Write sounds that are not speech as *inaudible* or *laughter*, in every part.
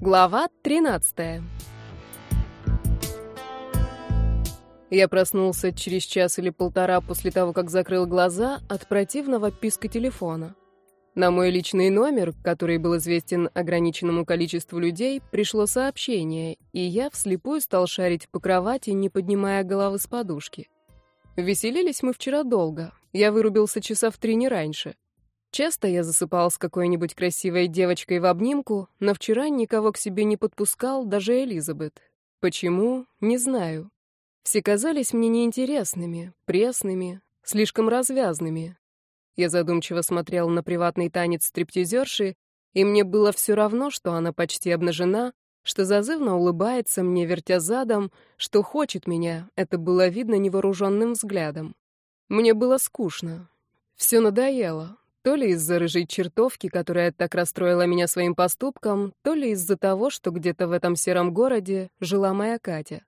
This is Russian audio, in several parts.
Глава 13. Я проснулся через час или полтора после того, как закрыл глаза от противного писка телефона. На мой личный номер, который был известен ограниченному количеству людей, пришло сообщение, и я вслепую стал шарить по кровати, не поднимая головы с подушки. Веселились мы вчера долго. Я вырубился часа в три не раньше. Часто я засыпал с какой-нибудь красивой девочкой в обнимку, но вчера никого к себе не подпускал, даже Элизабет. Почему? Не знаю. Все казались мне неинтересными, пресными, слишком развязными. Я задумчиво смотрел на приватный танец стриптизерши, и мне было все равно, что она почти обнажена, что зазывно улыбается мне, вертя задом, что хочет меня, это было видно невооруженным взглядом. Мне было скучно. Все надоело. То ли из-за рыжей чертовки, которая так расстроила меня своим поступком, то ли из-за того, что где-то в этом сером городе жила моя Катя.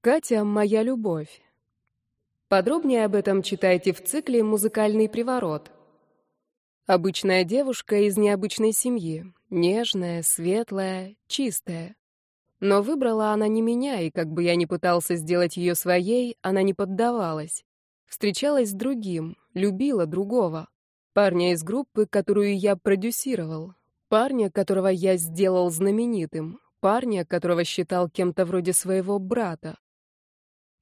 Катя — моя любовь. Подробнее об этом читайте в цикле «Музыкальный приворот». Обычная девушка из необычной семьи, нежная, светлая, чистая. Но выбрала она не меня, и как бы я ни пытался сделать ее своей, она не поддавалась. Встречалась с другим, любила другого. Парня из группы, которую я продюсировал. Парня, которого я сделал знаменитым. Парня, которого считал кем-то вроде своего брата.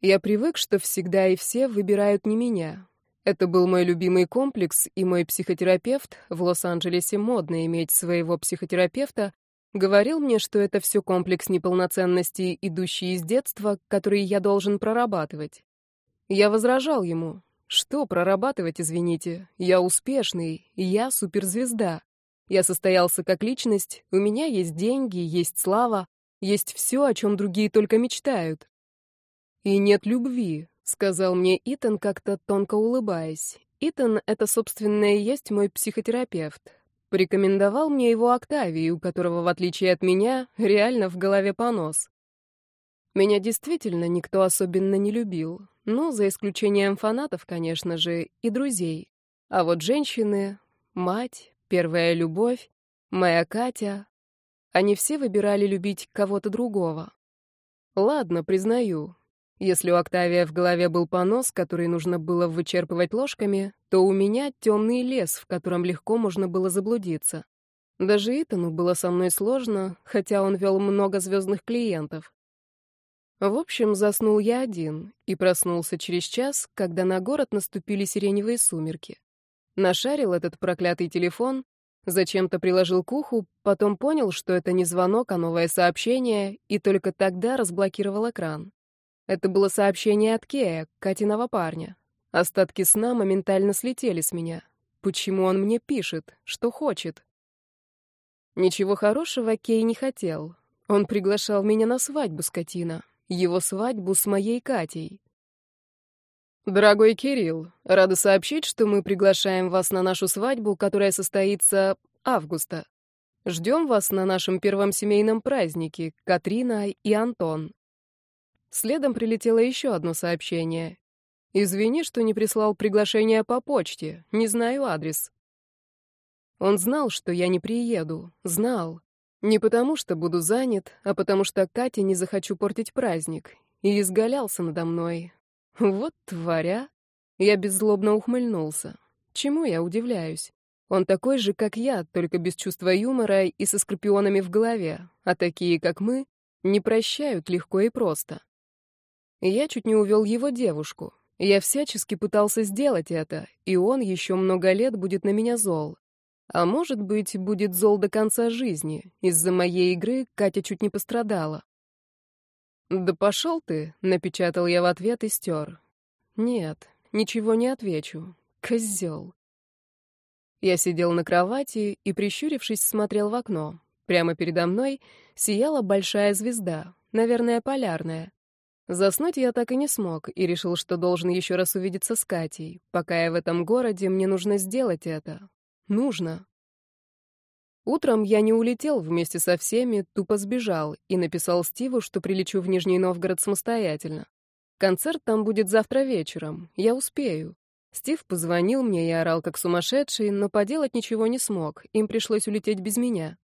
Я привык, что всегда и все выбирают не меня. Это был мой любимый комплекс, и мой психотерапевт, в Лос-Анджелесе модно иметь своего психотерапевта, говорил мне, что это все комплекс неполноценности, идущий из детства, который я должен прорабатывать. Я возражал ему, что прорабатывать, извините? Я успешный, я суперзвезда. Я состоялся как личность, у меня есть деньги, есть слава, есть все, о чем другие только мечтают. И нет любви, сказал мне Итан, как-то тонко улыбаясь. Итан — это, собственно, и есть мой психотерапевт. Порекомендовал мне его Октавии, у которого, в отличие от меня, реально в голове понос. Меня действительно никто особенно не любил. Ну, за исключением фанатов, конечно же, и друзей. А вот женщины, мать, первая любовь, моя Катя, они все выбирали любить кого-то другого. Ладно, признаю. Если у Октавия в голове был понос, который нужно было вычерпывать ложками, то у меня темный лес, в котором легко можно было заблудиться. Даже Итану было со мной сложно, хотя он вел много звездных клиентов. В общем, заснул я один и проснулся через час, когда на город наступили сиреневые сумерки. Нашарил этот проклятый телефон, зачем-то приложил к уху, потом понял, что это не звонок, а новое сообщение, и только тогда разблокировал экран. Это было сообщение от Кея, Катиного парня. Остатки сна моментально слетели с меня. Почему он мне пишет? Что хочет? Ничего хорошего Кей не хотел. Он приглашал меня на свадьбу, скотина его свадьбу с моей Катей. Дорогой Кирилл, рада сообщить, что мы приглашаем вас на нашу свадьбу, которая состоится августа. Ждем вас на нашем первом семейном празднике, Катрина и Антон. Следом прилетело еще одно сообщение. Извини, что не прислал приглашение по почте, не знаю адрес. Он знал, что я не приеду, знал. Не потому, что буду занят, а потому что Кате не захочу портить праздник. И изгалялся надо мной. Вот тваря. Я беззлобно ухмыльнулся. Чему я удивляюсь? Он такой же, как я, только без чувства юмора и со скорпионами в голове, а такие, как мы, не прощают легко и просто. Я чуть не увел его девушку. Я всячески пытался сделать это, и он еще много лет будет на меня зол. А может быть, будет зол до конца жизни. Из-за моей игры Катя чуть не пострадала. «Да пошел ты», — напечатал я в ответ и стер. «Нет, ничего не отвечу. Козел». Я сидел на кровати и, прищурившись, смотрел в окно. Прямо передо мной сияла большая звезда, наверное, полярная. Заснуть я так и не смог и решил, что должен еще раз увидеться с Катей. Пока я в этом городе, мне нужно сделать это. Нужно. Утром я не улетел вместе со всеми, тупо сбежал и написал Стиву, что прилечу в Нижний Новгород самостоятельно. Концерт там будет завтра вечером. Я успею. Стив позвонил мне и орал как сумасшедший, но поделать ничего не смог. Им пришлось улететь без меня.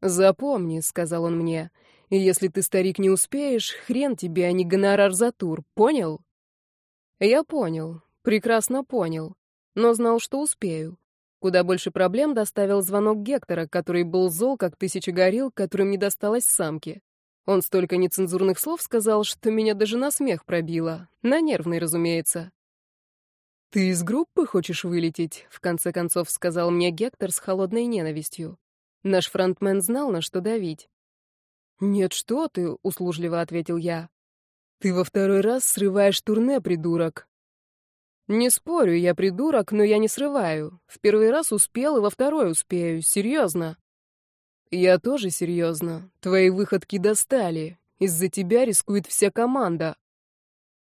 «Запомни», — сказал он мне, — «если ты, старик, не успеешь, хрен тебе, а не гонорар за тур, понял?» Я понял, прекрасно понял, но знал, что успею. Куда больше проблем доставил звонок Гектора, который был зол, как тысяча горил, которым не досталось самке. Он столько нецензурных слов сказал, что меня даже на смех пробило. На нервный, разумеется. «Ты из группы хочешь вылететь?» — в конце концов сказал мне Гектор с холодной ненавистью. Наш фронтмен знал, на что давить. «Нет, что ты», — услужливо ответил я. «Ты во второй раз срываешь турне, придурок». «Не спорю, я придурок, но я не срываю. В первый раз успел и во второй успею. Серьезно». «Я тоже серьезно. Твои выходки достали. Из-за тебя рискует вся команда.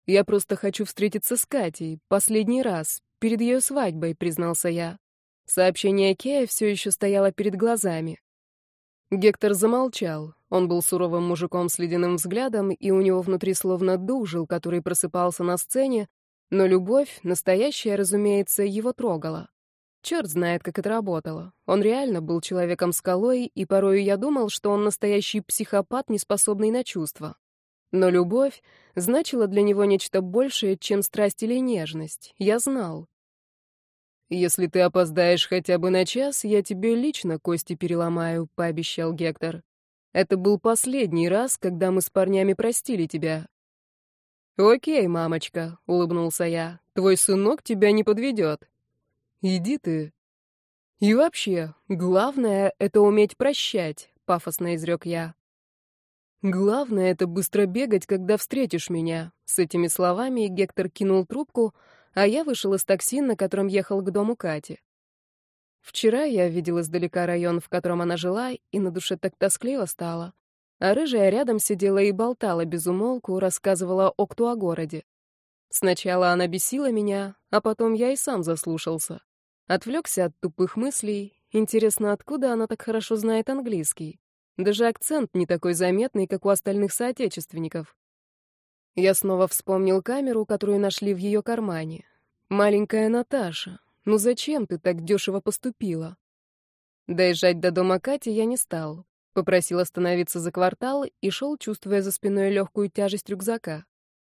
Я просто хочу встретиться с Катей. Последний раз. Перед ее свадьбой, признался я. Сообщение Кея все еще стояло перед глазами. Гектор замолчал. Он был суровым мужиком с ледяным взглядом, и у него внутри словно дужил, который просыпался на сцене, но любовь, настоящая, разумеется, его трогала. Черт знает, как это работало. Он реально был человеком-скалой, и порою я думал, что он настоящий психопат, не способный на чувства. Но любовь значила для него нечто большее, чем страсть или нежность. Я знал. «Если ты опоздаешь хотя бы на час, я тебе лично кости переломаю», — пообещал Гектор. «Это был последний раз, когда мы с парнями простили тебя». «Окей, мамочка», — улыбнулся я. «Твой сынок тебя не подведет». «Иди ты». «И вообще, главное — это уметь прощать», — пафосно изрек я. «Главное — это быстро бегать, когда встретишь меня». С этими словами Гектор кинул трубку, а я вышел из такси, на котором ехал к дому Кати. Вчера я видел издалека район, в котором она жила, и на душе так тоскливо стало. А рыжая рядом сидела и болтала без умолку, рассказывала Окту о городе. Сначала она бесила меня, а потом я и сам заслушался. Отвлекся от тупых мыслей. Интересно, откуда она так хорошо знает английский? Даже акцент не такой заметный, как у остальных соотечественников. Я снова вспомнил камеру, которую нашли в ее кармане. Маленькая Наташа, ну зачем ты так дешево поступила? Доезжать до дома Кати я не стал. Попросил остановиться за квартал и шел, чувствуя за спиной легкую тяжесть рюкзака.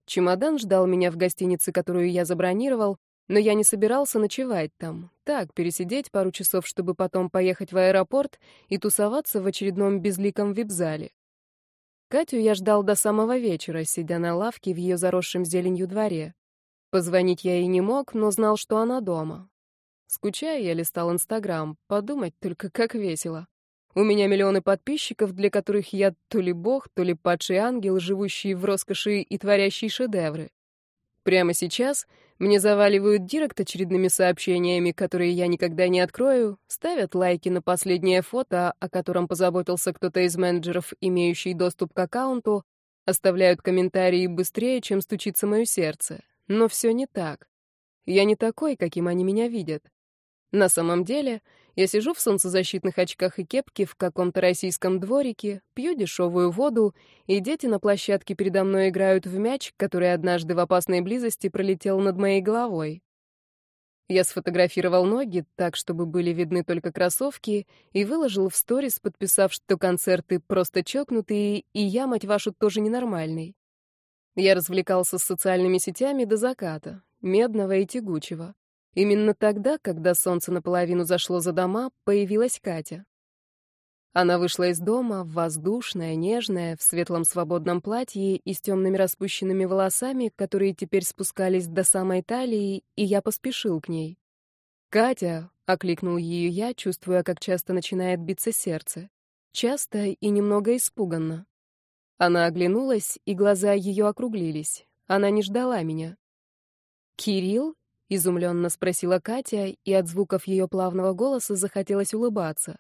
Чемодан ждал меня в гостинице, которую я забронировал, но я не собирался ночевать там. Так, пересидеть пару часов, чтобы потом поехать в аэропорт и тусоваться в очередном безликом вип-зале. Катю я ждал до самого вечера, сидя на лавке в ее заросшем зеленью дворе. Позвонить я ей не мог, но знал, что она дома. Скучая, я листал Инстаграм. Подумать только, как весело. У меня миллионы подписчиков, для которых я то ли бог, то ли падший ангел, живущий в роскоши и творящий шедевры. Прямо сейчас мне заваливают директ очередными сообщениями, которые я никогда не открою, ставят лайки на последнее фото, о котором позаботился кто-то из менеджеров, имеющий доступ к аккаунту, оставляют комментарии быстрее, чем стучится мое сердце. Но все не так. Я не такой, каким они меня видят. На самом деле, я сижу в солнцезащитных очках и кепке в каком-то российском дворике, пью дешевую воду, и дети на площадке передо мной играют в мяч, который однажды в опасной близости пролетел над моей головой. Я сфотографировал ноги так, чтобы были видны только кроссовки, и выложил в сторис, подписав, что концерты просто чокнутые, и я, мать вашу, тоже ненормальный. Я развлекался с социальными сетями до заката, медного и тягучего. Именно тогда, когда солнце наполовину зашло за дома, появилась Катя. Она вышла из дома, воздушная, нежная, в светлом свободном платье и с темными распущенными волосами, которые теперь спускались до самой талии, и я поспешил к ней. «Катя!» — окликнул ее я, чувствуя, как часто начинает биться сердце. Часто и немного испуганно. Она оглянулась, и глаза ее округлились. Она не ждала меня. «Кирилл?» Изумленно спросила Катя, и от звуков ее плавного голоса захотелось улыбаться.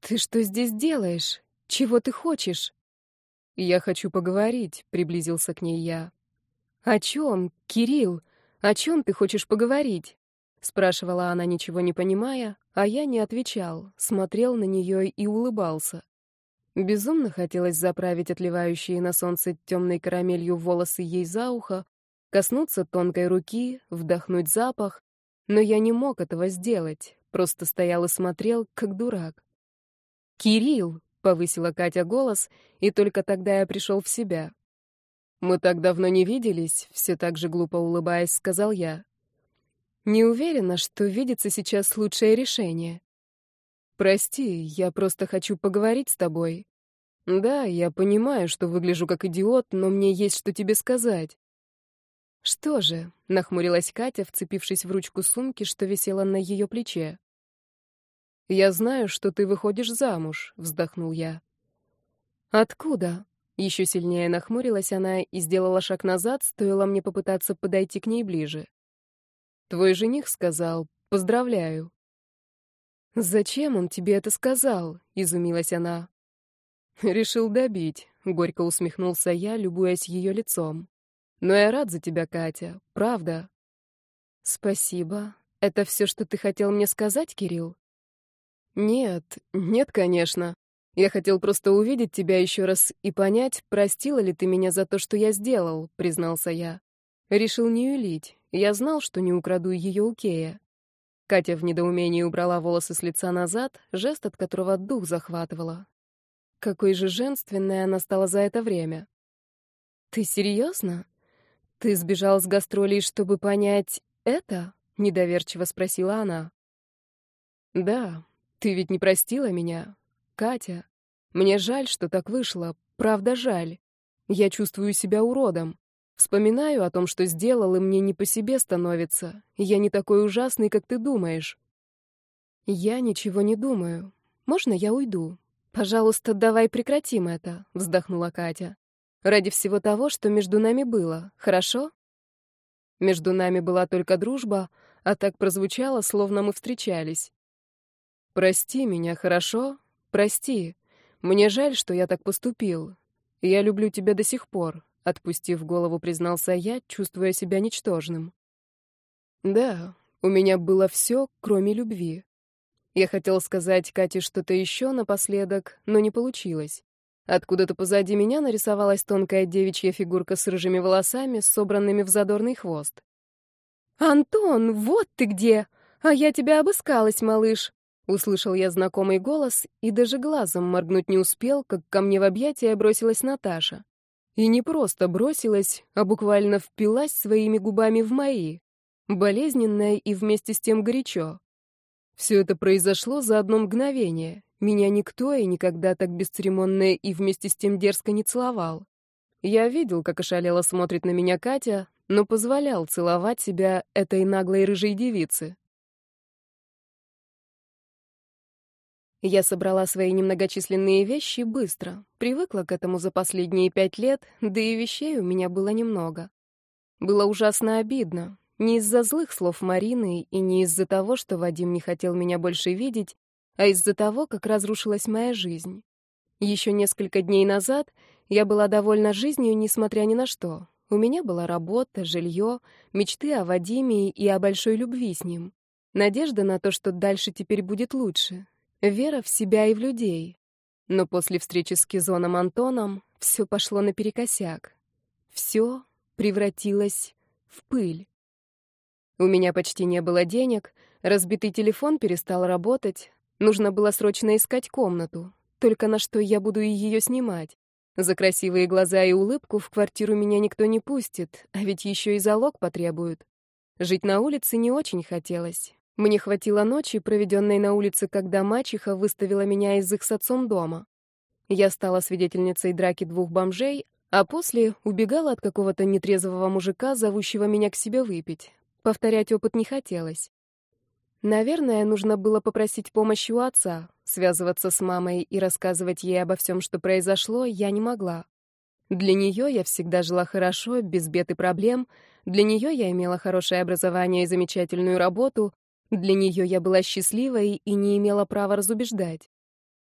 Ты что здесь делаешь? Чего ты хочешь? Я хочу поговорить, приблизился к ней я. О чем, Кирилл? О чем ты хочешь поговорить? спрашивала она, ничего не понимая, а я не отвечал, смотрел на нее и улыбался. Безумно хотелось заправить отливающие на солнце темной карамелью волосы ей за ухо, коснуться тонкой руки, вдохнуть запах, но я не мог этого сделать, просто стоял и смотрел, как дурак. «Кирилл!» — повысила Катя голос, и только тогда я пришел в себя. «Мы так давно не виделись», — все так же глупо улыбаясь, сказал я. «Не уверена, что видеться сейчас лучшее решение. Прости, я просто хочу поговорить с тобой. Да, я понимаю, что выгляжу как идиот, но мне есть что тебе сказать». «Что же?» — нахмурилась Катя, вцепившись в ручку сумки, что висела на ее плече. «Я знаю, что ты выходишь замуж», — вздохнул я. «Откуда?» Еще сильнее нахмурилась она и сделала шаг назад, стоило мне попытаться подойти к ней ближе. «Твой жених сказал, поздравляю». «Зачем он тебе это сказал?» — изумилась она. «Решил добить», — горько усмехнулся я, любуясь ее лицом. «Но я рад за тебя, Катя, правда». «Спасибо. Это все, что ты хотел мне сказать, Кирилл?» «Нет, нет, конечно. Я хотел просто увидеть тебя еще раз и понять, простила ли ты меня за то, что я сделал, признался я. Решил не юлить. Я знал, что не украду ее у Кея. Катя в недоумении убрала волосы с лица назад, жест от которого дух захватывала. Какой же женственной она стала за это время. Ты серьезно? Ты сбежал с гастролей, чтобы понять это? Недоверчиво спросила она. Да, ты ведь не простила меня, Катя, мне жаль, что так вышло, правда жаль. Я чувствую себя уродом. Вспоминаю о том, что сделал, и мне не по себе становится. Я не такой ужасный, как ты думаешь. Я ничего не думаю. Можно я уйду? Пожалуйста, давай прекратим это, вздохнула Катя. Ради всего того, что между нами было, хорошо? Между нами была только дружба, а так прозвучало, словно мы встречались. Прости меня, хорошо? Прости. Мне жаль, что я так поступил. Я люблю тебя до сих пор, отпустив голову, признался я, чувствуя себя ничтожным. Да, у меня было все, кроме любви. Я хотел сказать Кате что-то еще напоследок, но не получилось. Откуда-то позади меня нарисовалась тонкая девичья фигурка с рыжими волосами, собранными в задорный хвост. «Антон, вот ты где! А я тебя обыскалась, малыш!» Услышал я знакомый голос и даже глазом моргнуть не успел, как ко мне в объятия бросилась Наташа. И не просто бросилась, а буквально впилась своими губами в мои. Болезненная и вместе с тем горячо. Все это произошло за одно мгновение. Меня никто и никогда так бесцеремонно и вместе с тем дерзко не целовал. Я видел, как ошалело смотрит на меня Катя, но позволял целовать себя этой наглой рыжей девице. Я собрала свои немногочисленные вещи быстро. Привыкла к этому за последние пять лет, да и вещей у меня было немного. Было ужасно обидно. Не из-за злых слов Марины и не из-за того, что Вадим не хотел меня больше видеть, а из-за того, как разрушилась моя жизнь. Еще несколько дней назад я была довольна жизнью, несмотря ни на что. У меня была работа, жилье, мечты о Вадиме и о большой любви с ним. Надежда на то, что дальше теперь будет лучше. Вера в себя и в людей. Но после встречи с Кизоном Антоном все пошло наперекосяк. Все превратилось в пыль. У меня почти не было денег, разбитый телефон перестал работать, нужно было срочно искать комнату. Только на что я буду ее снимать? За красивые глаза и улыбку в квартиру меня никто не пустит, а ведь еще и залог потребуют. Жить на улице не очень хотелось. Мне хватило ночи, проведенной на улице, когда мачеха выставила меня из их с отцом дома. Я стала свидетельницей драки двух бомжей, а после убегала от какого-то нетрезвого мужика, зовущего меня к себе выпить. Повторять опыт не хотелось. Наверное, нужно было попросить помощи у отца. Связываться с мамой и рассказывать ей обо всем, что произошло, я не могла. Для нее я всегда жила хорошо, без бед и проблем. Для нее я имела хорошее образование и замечательную работу, для нее я была счастливой и не имела права разубеждать.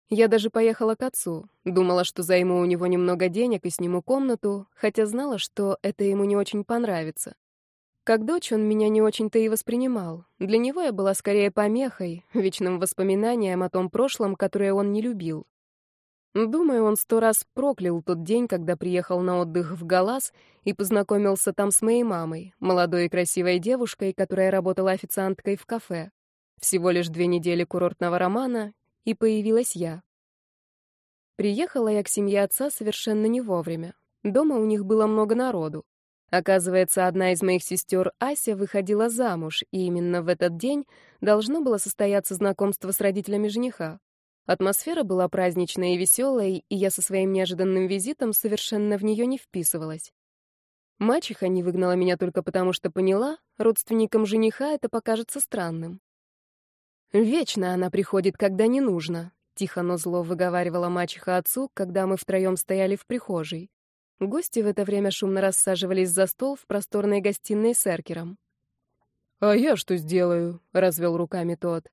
Я даже поехала к отцу, думала, что займу у него немного денег и сниму комнату, хотя знала, что это ему не очень понравится. Как дочь он меня не очень-то и воспринимал. Для него я была скорее помехой, вечным воспоминанием о том прошлом, которое он не любил. Думаю, он сто раз проклял тот день, когда приехал на отдых в Галас и познакомился там с моей мамой, молодой и красивой девушкой, которая работала официанткой в кафе. Всего лишь две недели курортного романа, и появилась я. Приехала я к семье отца совершенно не вовремя. Дома у них было много народу. Оказывается, одна из моих сестер, Ася, выходила замуж, и именно в этот день должно было состояться знакомство с родителями жениха. Атмосфера была праздничная и веселая, и я со своим неожиданным визитом совершенно в нее не вписывалась. Мачеха не выгнала меня только потому, что поняла, родственникам жениха это покажется странным. «Вечно она приходит, когда не нужно», — тихо, но зло выговаривала мачеха отцу, когда мы втроем стояли в прихожей. Гости в это время шумно рассаживались за стол в просторной гостиной с эркером. «А я что сделаю?» — развел руками тот.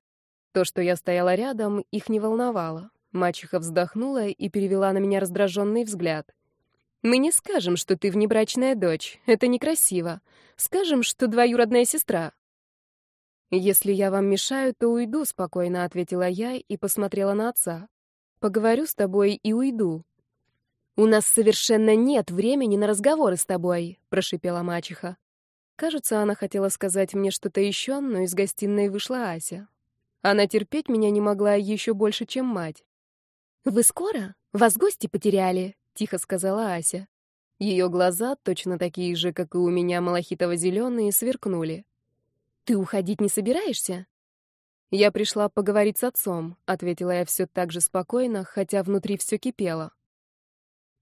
То, что я стояла рядом, их не волновало. Мачеха вздохнула и перевела на меня раздраженный взгляд. «Мы не скажем, что ты внебрачная дочь. Это некрасиво. Скажем, что двоюродная сестра». «Если я вам мешаю, то уйду», — спокойно ответила я и посмотрела на отца. «Поговорю с тобой и уйду». «У нас совершенно нет времени на разговоры с тобой», — прошипела мачеха. Кажется, она хотела сказать мне что-то еще, но из гостиной вышла Ася. Она терпеть меня не могла еще больше, чем мать. «Вы скоро? Вас гости потеряли», — тихо сказала Ася. Ее глаза, точно такие же, как и у меня, малахитово-зеленые, сверкнули. «Ты уходить не собираешься?» «Я пришла поговорить с отцом», — ответила я все так же спокойно, хотя внутри все кипело.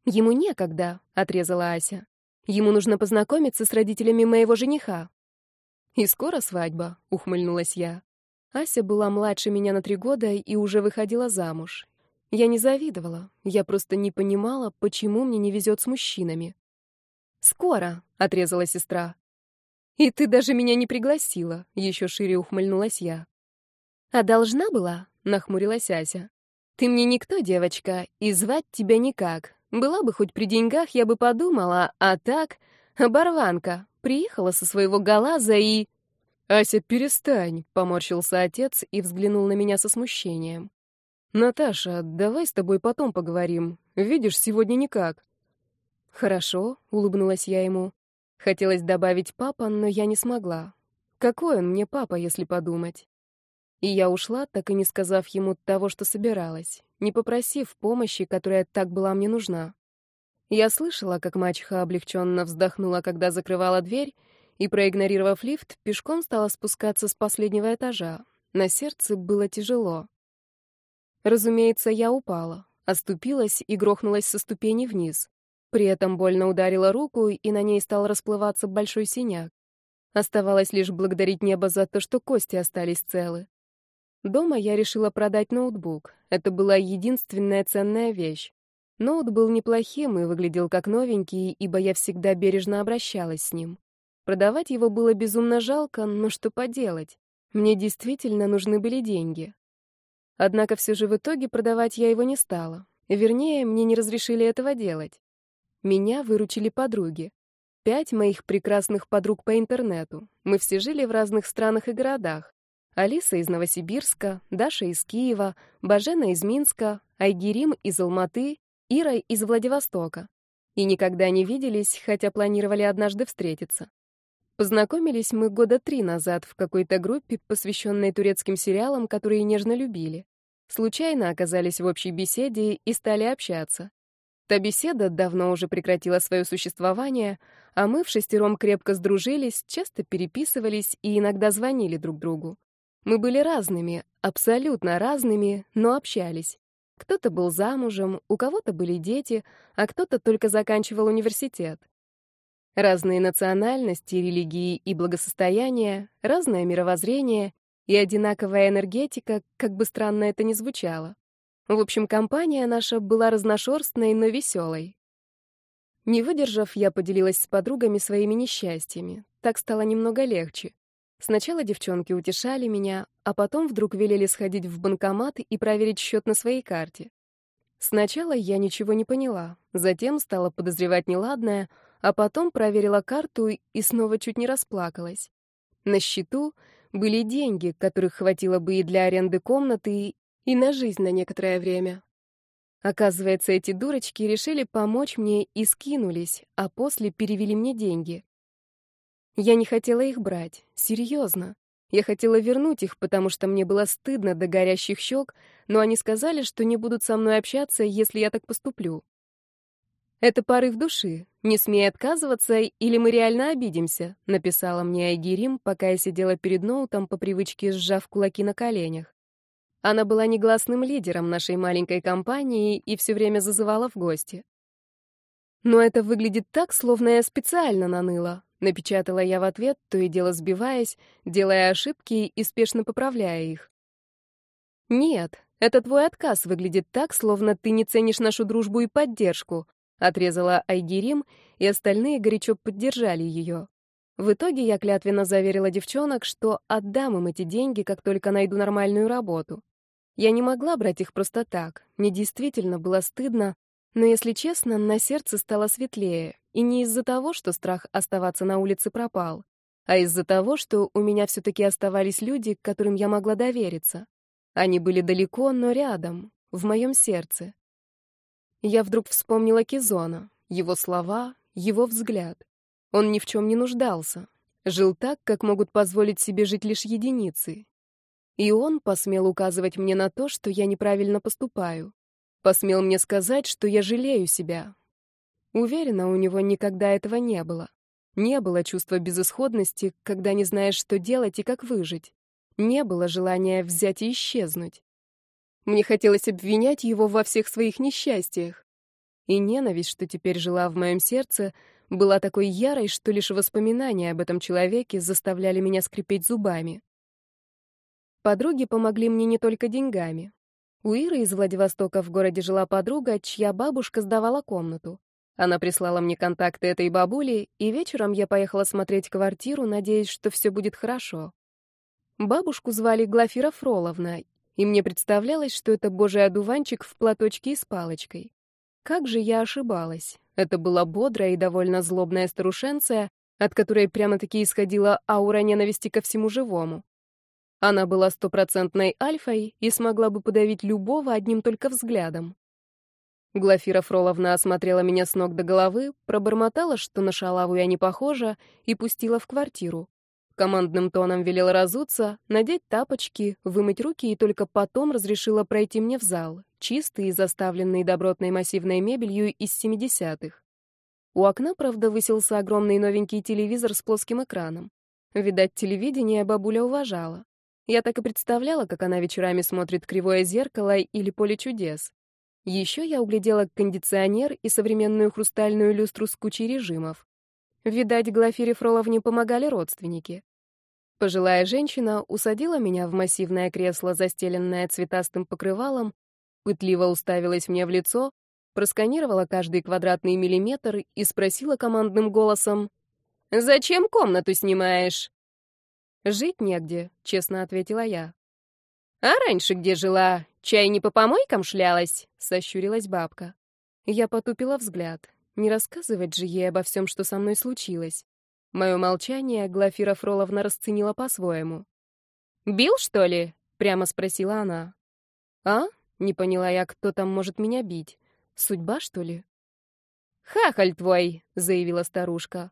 «Ему некогда», — отрезала Ася. «Ему нужно познакомиться с родителями моего жениха». «И скоро свадьба», — ухмыльнулась я. Ася была младше меня на три года и уже выходила замуж. Я не завидовала, я просто не понимала, почему мне не везет с мужчинами. «Скоро», — отрезала сестра. «И ты даже меня не пригласила», — еще шире ухмыльнулась я. «А должна была?» — нахмурилась Ася. «Ты мне никто, девочка, и звать тебя никак. Была бы хоть при деньгах, я бы подумала, а так... Оборванка. Приехала со своего галаза и...» «Ася, перестань», — поморщился отец и взглянул на меня со смущением. «Наташа, давай с тобой потом поговорим. Видишь, сегодня никак». «Хорошо», — улыбнулась я ему. Хотелось добавить «папа», но я не смогла. Какой он мне папа, если подумать? И я ушла, так и не сказав ему того, что собиралась, не попросив помощи, которая так была мне нужна. Я слышала, как мачеха облегченно вздохнула, когда закрывала дверь, и, проигнорировав лифт, пешком стала спускаться с последнего этажа. На сердце было тяжело. Разумеется, я упала, оступилась и грохнулась со ступени вниз. При этом больно ударила руку, и на ней стал расплываться большой синяк. Оставалось лишь благодарить небо за то, что кости остались целы. Дома я решила продать ноутбук. Это была единственная ценная вещь. Ноут был неплохим и выглядел как новенький, ибо я всегда бережно обращалась с ним. Продавать его было безумно жалко, но что поделать? Мне действительно нужны были деньги. Однако все же в итоге продавать я его не стала. Вернее, мне не разрешили этого делать. Меня выручили подруги. Пять моих прекрасных подруг по интернету. Мы все жили в разных странах и городах. Алиса из Новосибирска, Даша из Киева, Бажена из Минска, Айгерим из Алматы, Ира из Владивостока. И никогда не виделись, хотя планировали однажды встретиться. Познакомились мы года три назад в какой-то группе, посвященной турецким сериалам, которые нежно любили. Случайно оказались в общей беседе и стали общаться. Та беседа давно уже прекратила свое существование, а мы в шестером крепко сдружились, часто переписывались и иногда звонили друг другу. Мы были разными, абсолютно разными, но общались. Кто-то был замужем, у кого-то были дети, а кто-то только заканчивал университет. Разные национальности, религии и благосостояния, разное мировоззрение и одинаковая энергетика, как бы странно это ни звучало. В общем, компания наша была разношерстной, но веселой. Не выдержав, я поделилась с подругами своими несчастьями. Так стало немного легче. Сначала девчонки утешали меня, а потом вдруг велели сходить в банкомат и проверить счет на своей карте. Сначала я ничего не поняла, затем стала подозревать неладное, а потом проверила карту и снова чуть не расплакалась. На счету были деньги, которых хватило бы и для аренды комнаты, и на жизнь на некоторое время. Оказывается, эти дурочки решили помочь мне и скинулись, а после перевели мне деньги. Я не хотела их брать, серьезно. Я хотела вернуть их, потому что мне было стыдно до горящих щек, но они сказали, что не будут со мной общаться, если я так поступлю. «Это порыв души. Не смей отказываться, или мы реально обидимся», — написала мне Айгерим, пока я сидела перед ноутом по привычке, сжав кулаки на коленях. Она была негласным лидером нашей маленькой компании и все время зазывала в гости. «Но это выглядит так, словно я специально наныла», — напечатала я в ответ, то и дело сбиваясь, делая ошибки и спешно поправляя их. «Нет, это твой отказ выглядит так, словно ты не ценишь нашу дружбу и поддержку», Отрезала Айгерим, и остальные горячо поддержали ее. В итоге я клятвенно заверила девчонок, что отдам им эти деньги, как только найду нормальную работу. Я не могла брать их просто так. Мне действительно было стыдно, но, если честно, на сердце стало светлее. И не из-за того, что страх оставаться на улице пропал, а из-за того, что у меня все-таки оставались люди, которым я могла довериться. Они были далеко, но рядом, в моем сердце. Я вдруг вспомнила Кизона, его слова, его взгляд. Он ни в чем не нуждался. Жил так, как могут позволить себе жить лишь единицы. И он посмел указывать мне на то, что я неправильно поступаю. Посмел мне сказать, что я жалею себя. Уверена, у него никогда этого не было. Не было чувства безысходности, когда не знаешь, что делать и как выжить. Не было желания взять и исчезнуть. Мне хотелось обвинять его во всех своих несчастьях. И ненависть, что теперь жила в моем сердце, была такой ярой, что лишь воспоминания об этом человеке заставляли меня скрипеть зубами. Подруги помогли мне не только деньгами. У Иры из Владивостока в городе жила подруга, чья бабушка сдавала комнату. Она прислала мне контакты этой бабули, и вечером я поехала смотреть квартиру, надеясь, что все будет хорошо. Бабушку звали Глафира Фроловна, и мне представлялось, что это божий одуванчик в платочке и с палочкой. Как же я ошибалась. Это была бодрая и довольно злобная старушенция, от которой прямо-таки исходила аура ненависти ко всему живому. Она была стопроцентной альфой и смогла бы подавить любого одним только взглядом. Глафира Фроловна осмотрела меня с ног до головы, пробормотала, что на шалаву я не похожа, и пустила в квартиру. Командным тоном велела разуться, надеть тапочки, вымыть руки и только потом разрешила пройти мне в зал, чистый и заставленный добротной массивной мебелью из 70-х. У окна, правда, высился огромный новенький телевизор с плоским экраном. Видать, телевидение бабуля уважала. Я так и представляла, как она вечерами смотрит «Кривое зеркало» или «Поле чудес». Еще я углядела кондиционер и современную хрустальную люстру с кучей режимов. Видать, Глафире Фроловне помогали родственники. Пожилая женщина усадила меня в массивное кресло, застеленное цветастым покрывалом, пытливо уставилась мне в лицо, просканировала каждый квадратный миллиметр и спросила командным голосом, «Зачем комнату снимаешь?» «Жить негде», — честно ответила я. «А раньше где жила? Чай не по помойкам шлялась?» — сощурилась бабка. Я потупила взгляд. Не рассказывать же ей обо всем, что со мной случилось. Мое молчание Глафира Фроловна расценила по-своему. «Бил, что ли?» — прямо спросила она. «А?» — не поняла я, кто там может меня бить. Судьба, что ли? «Хахаль твой!» — заявила старушка.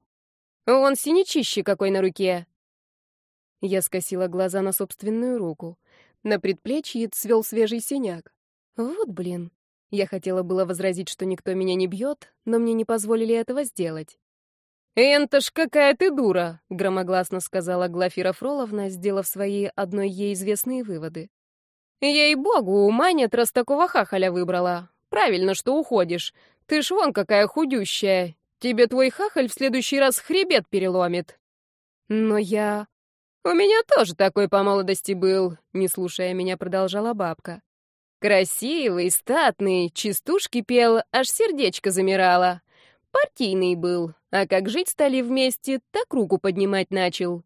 «Он синячище какой на руке!» Я скосила глаза на собственную руку. На предплечье цвел свежий синяк. Вот блин. Я хотела было возразить, что никто меня не бьет, но мне не позволили этого сделать. «Энто ж какая ты дура!» — громогласно сказала Глафира Фроловна, сделав свои одной ей известные выводы. «Ей-богу, ума нет, раз такого хахаля выбрала. Правильно, что уходишь. Ты ж вон какая худющая. Тебе твой хахаль в следующий раз хребет переломит». «Но я...» «У меня тоже такой по молодости был», — не слушая меня, продолжала бабка. Красивый, статный, частушки пел, аж сердечко замирало. Партийный был, а как жить стали вместе, так руку поднимать начал.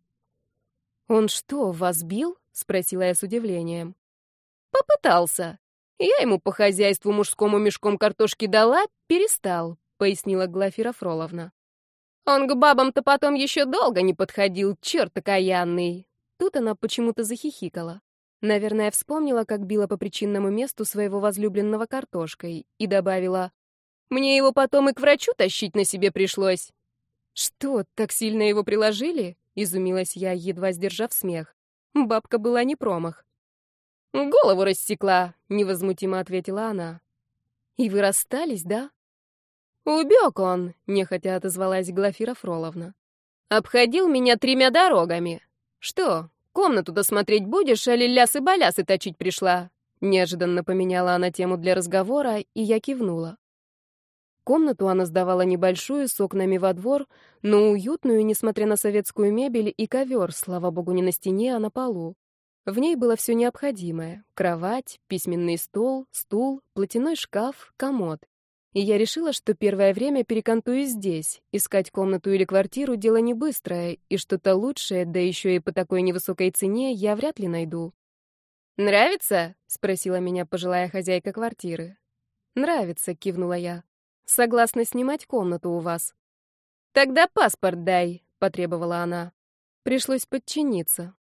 «Он что, вас бил?» — спросила я с удивлением. «Попытался. Я ему по хозяйству мужскому мешком картошки дала, перестал», — пояснила Глафира Фроловна. «Он к бабам-то потом еще долго не подходил, черт окаянный». Тут она почему-то захихикала. Наверное, вспомнила, как била по причинному месту своего возлюбленного картошкой, и добавила, «Мне его потом и к врачу тащить на себе пришлось». «Что, так сильно его приложили?» — изумилась я, едва сдержав смех. Бабка была не промах. «Голову рассекла», — невозмутимо ответила она. «И вы расстались, да?» «Убег он», — нехотя отозвалась Глафира Фроловна. «Обходил меня тремя дорогами. Что, комнату досмотреть будешь, а ли лясы-балясы точить пришла?» Неожиданно поменяла она тему для разговора, и я кивнула. Комнату она сдавала небольшую, с окнами во двор, но уютную, несмотря на советскую мебель и ковер, слава богу, не на стене, а на полу. В ней было все необходимое — кровать, письменный стол, стул, платяной шкаф, комод. И я решила, что первое время перекантуюсь здесь. Искать комнату или квартиру — дело не быстрое, и что-то лучшее, да еще и по такой невысокой цене, я вряд ли найду. «Нравится?» — спросила меня пожилая хозяйка квартиры. «Нравится», — кивнула я. Согласна снимать комнату у вас. Тогда паспорт дай, потребовала она. Пришлось подчиниться.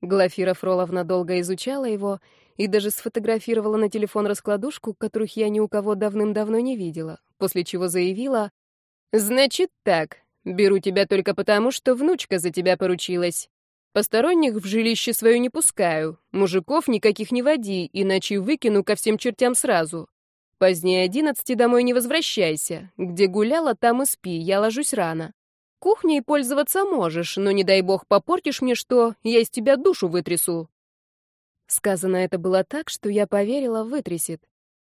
Глафира Фроловна долго изучала его и даже сфотографировала на телефон раскладушку, которых я ни у кого давным-давно не видела, после чего заявила: "Значит так, беру тебя только потому, что внучка за тебя поручилась. Посторонних в жилище свое не пускаю, мужиков никаких не води, иначе выкину ко всем чертям сразу. Позднее одиннадцати домой не возвращайся. Где гуляла, там и спи, я ложусь рано. Кухней пользоваться можешь, но не дай бог попортишь мне что, я из тебя душу вытрясу. Сказано это было так, что я поверила, вытрясет.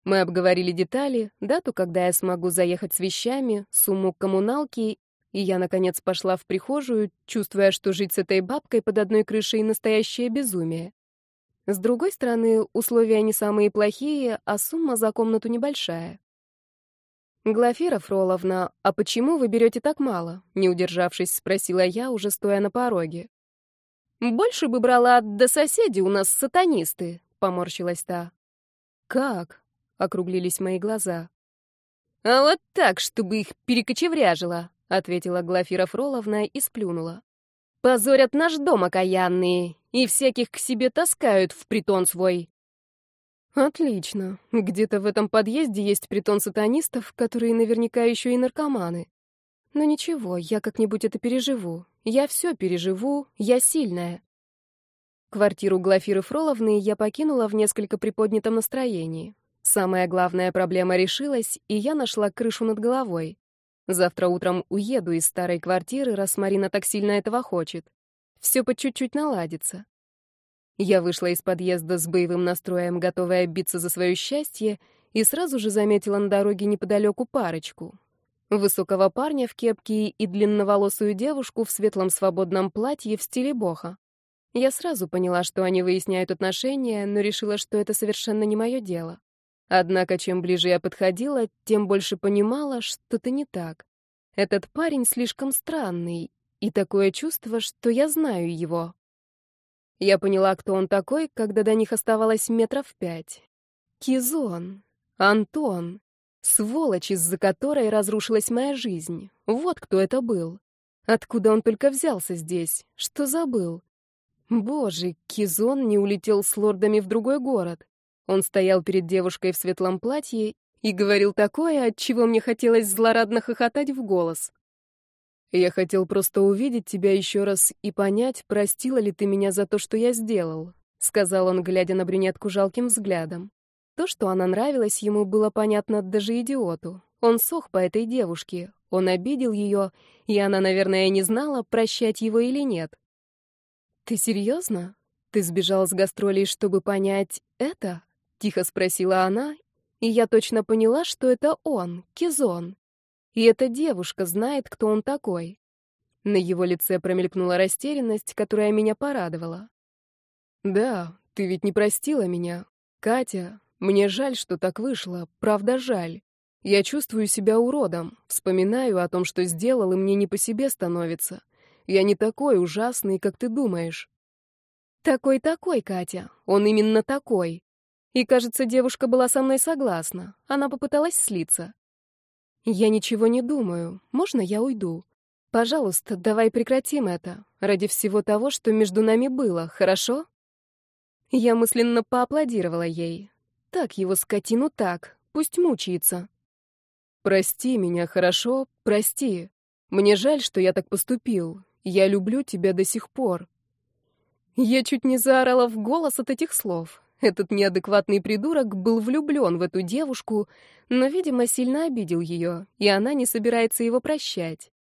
Мы обговорили детали, дату, когда я смогу заехать с вещами, сумму коммуналки, и я, наконец, пошла в прихожую, чувствуя, что жить с этой бабкой под одной крышей — настоящее безумие. С другой стороны, условия не самые плохие, а сумма за комнату небольшая. «Глафира Фроловна, а почему вы берете так мало?» Не удержавшись, спросила я, уже стоя на пороге. «Больше бы брала до соседей, у нас сатанисты», — поморщилась та. «Как?» — округлились мои глаза. «А вот так, чтобы их перекочевряжило», — ответила Глафира Фроловна и сплюнула. «Позорят наш дом окаянные, и всяких к себе таскают в притон свой. Отлично. Где-то в этом подъезде есть притон сатанистов, которые наверняка еще и наркоманы. Но ничего, я как-нибудь это переживу. Я все переживу, я сильная. Квартиру Глафиры Фроловны я покинула в несколько приподнятом настроении. Самая главная проблема решилась, и я нашла крышу над головой. Завтра утром уеду из старой квартиры, раз Марина так сильно этого хочет. Все по чуть-чуть наладится. Я вышла из подъезда с боевым настроем, готовая биться за свое счастье, и сразу же заметила на дороге неподалеку парочку. Высокого парня в кепке и длинноволосую девушку в светлом свободном платье в стиле боха. Я сразу поняла, что они выясняют отношения, но решила, что это совершенно не мое дело. Однако, чем ближе я подходила, тем больше понимала, что-то не так. Этот парень слишком странный, и такое чувство, что я знаю его. Я поняла, кто он такой, когда до них оставалось метров пять. Кизон. Антон. Сволочь, из-за которой разрушилась моя жизнь. Вот кто это был. Откуда он только взялся здесь? Что забыл? Боже, Кизон не улетел с лордами в другой город. Он стоял перед девушкой в светлом платье и говорил такое, от чего мне хотелось злорадно хохотать в голос. Я хотел просто увидеть тебя еще раз и понять, простила ли ты меня за то, что я сделал, сказал он, глядя на брюнетку жалким взглядом. То, что она нравилась ему, было понятно даже идиоту. Он сох по этой девушке, он обидел ее, и она, наверное, не знала, прощать его или нет. Ты серьезно? Ты сбежал с гастролей, чтобы понять это? Тихо спросила она, и я точно поняла, что это он, Кизон. И эта девушка знает, кто он такой. На его лице промелькнула растерянность, которая меня порадовала. «Да, ты ведь не простила меня. Катя, мне жаль, что так вышло, правда жаль. Я чувствую себя уродом, вспоминаю о том, что сделал, и мне не по себе становится. Я не такой ужасный, как ты думаешь». «Такой-такой, Катя, он именно такой». И, кажется, девушка была со мной согласна. Она попыталась слиться. «Я ничего не думаю. Можно я уйду? Пожалуйста, давай прекратим это. Ради всего того, что между нами было, хорошо?» Я мысленно поаплодировала ей. «Так его скотину так. Пусть мучается». «Прости меня, хорошо? Прости. Мне жаль, что я так поступил. Я люблю тебя до сих пор». Я чуть не заорала в голос от этих слов. Этот неадекватный придурок был влюблен в эту девушку, но, видимо, сильно обидел ее, и она не собирается его прощать.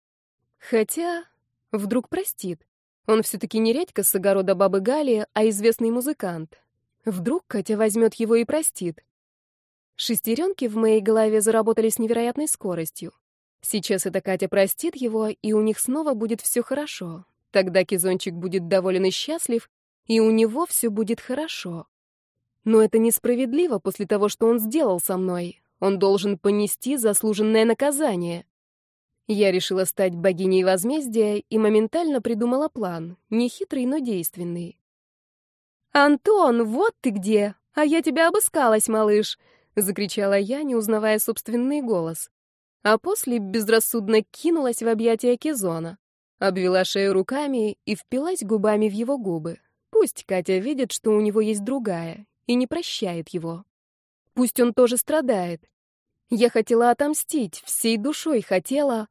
Хотя, вдруг простит. Он все-таки не редька с огорода бабы Гали, а известный музыкант. Вдруг Катя возьмет его и простит. Шестеренки в моей голове заработали с невероятной скоростью. Сейчас эта Катя простит его, и у них снова будет все хорошо. Тогда Кизончик будет доволен и счастлив, и у него все будет хорошо. Но это несправедливо после того, что он сделал со мной. Он должен понести заслуженное наказание. Я решила стать богиней возмездия и моментально придумала план, нехитрый, но действенный. «Антон, вот ты где! А я тебя обыскалась, малыш!» — закричала я, не узнавая собственный голос. А после безрассудно кинулась в объятия Кизона, обвела шею руками и впилась губами в его губы. Пусть Катя видит, что у него есть другая, и не прощает его. Пусть он тоже страдает. Я хотела отомстить, всей душой хотела,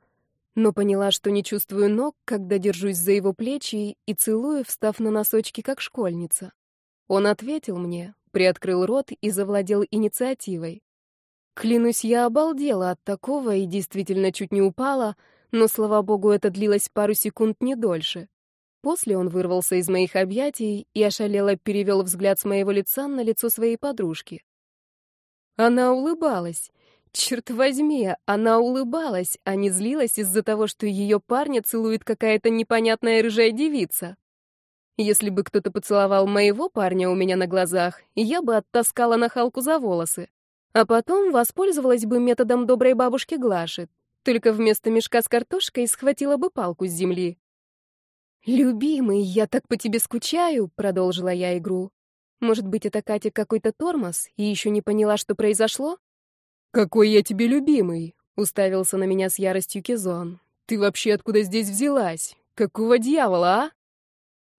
но поняла, что не чувствую ног, когда держусь за его плечи и целую, встав на носочки, как школьница. Он ответил мне, приоткрыл рот и завладел инициативой. Клянусь, я обалдела от такого и действительно чуть не упала, но, слава богу, это длилось пару секунд не дольше. После он вырвался из моих объятий и ошалело перевел взгляд с моего лица на лицо своей подружки. Она улыбалась. Черт возьми, она улыбалась, а не злилась из-за того, что ее парня целует какая-то непонятная рыжая девица. Если бы кто-то поцеловал моего парня у меня на глазах, я бы оттаскала нахалку за волосы. А потом воспользовалась бы методом доброй бабушки Глаши, только вместо мешка с картошкой схватила бы палку с земли. «Любимый, я так по тебе скучаю», — продолжила я игру. «Может быть, это Катя какой-то тормоз и еще не поняла, что произошло?» «Какой я тебе любимый?» — уставился на меня с яростью Кизон. «Ты вообще откуда здесь взялась? Какого дьявола, а?»